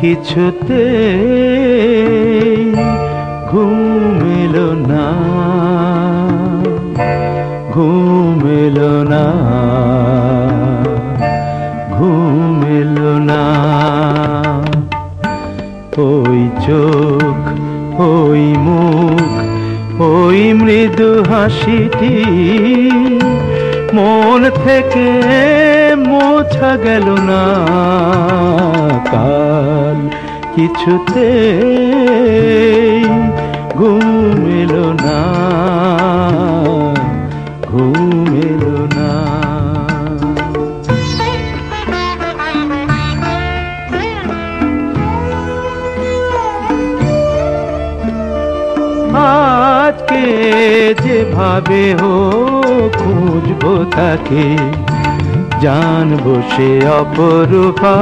কিছুতে ঘুম এলো না। ঘুম এলো না। ঘুম এলো না। ওই চোখ, ওই মুখ, ওই মৃদু হাসিটি মন থেকে মোছা গেল না। কাল কিছুতে ঘুম না ঘুম এলো না। আজকে যেভাবে হো খুঁজবো তাকে জানব সে অপরূপা।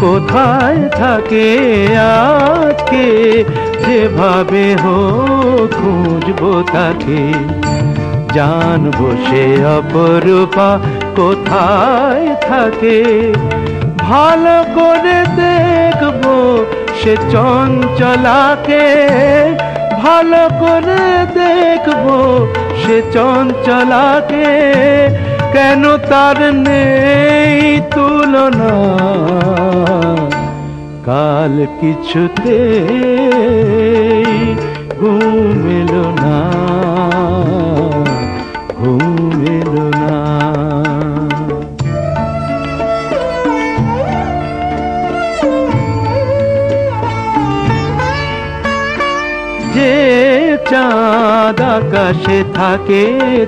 কোথায় থাকে আজকে? যেভাবে হো খুঁজবো তাকে। জানব সে অপরূপা কোথায় থাকে। ভালো করে দেখব সে চঞ্চলাকে। ভালো করে দেখব সে চঞ্চলাকে। কেন তার নেই তুলনা? কাল কিছুতে ঘুম এলো না। চাঁদ আকাশে থাকে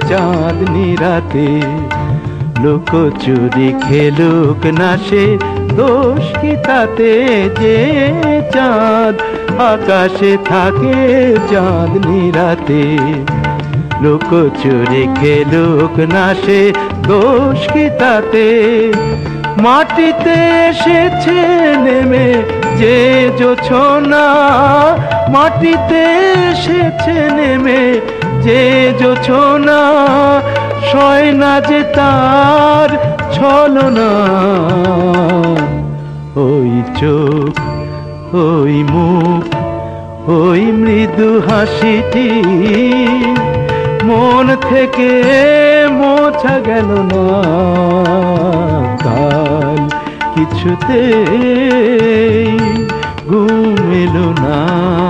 চাঁদনি রাতে লুকোচুরি খেলুক না সে, দোষ কি তাতে? যে চাঁদ আকাশে থাকে চাঁদনি রাতে লুকোচুরি খেলুক না সে, দোষ কি তাতে? মাটিতে এসেছে নেমে যে জোছনা মাটিতে এসেছে নেমে যে জোছনা সয় না যে তার ছলনা। ওই চোখ, ওই মুখ, ওই মৃদু হাসিটি মন থেকে মোছা গেল না। কিছুতে ঘুম না।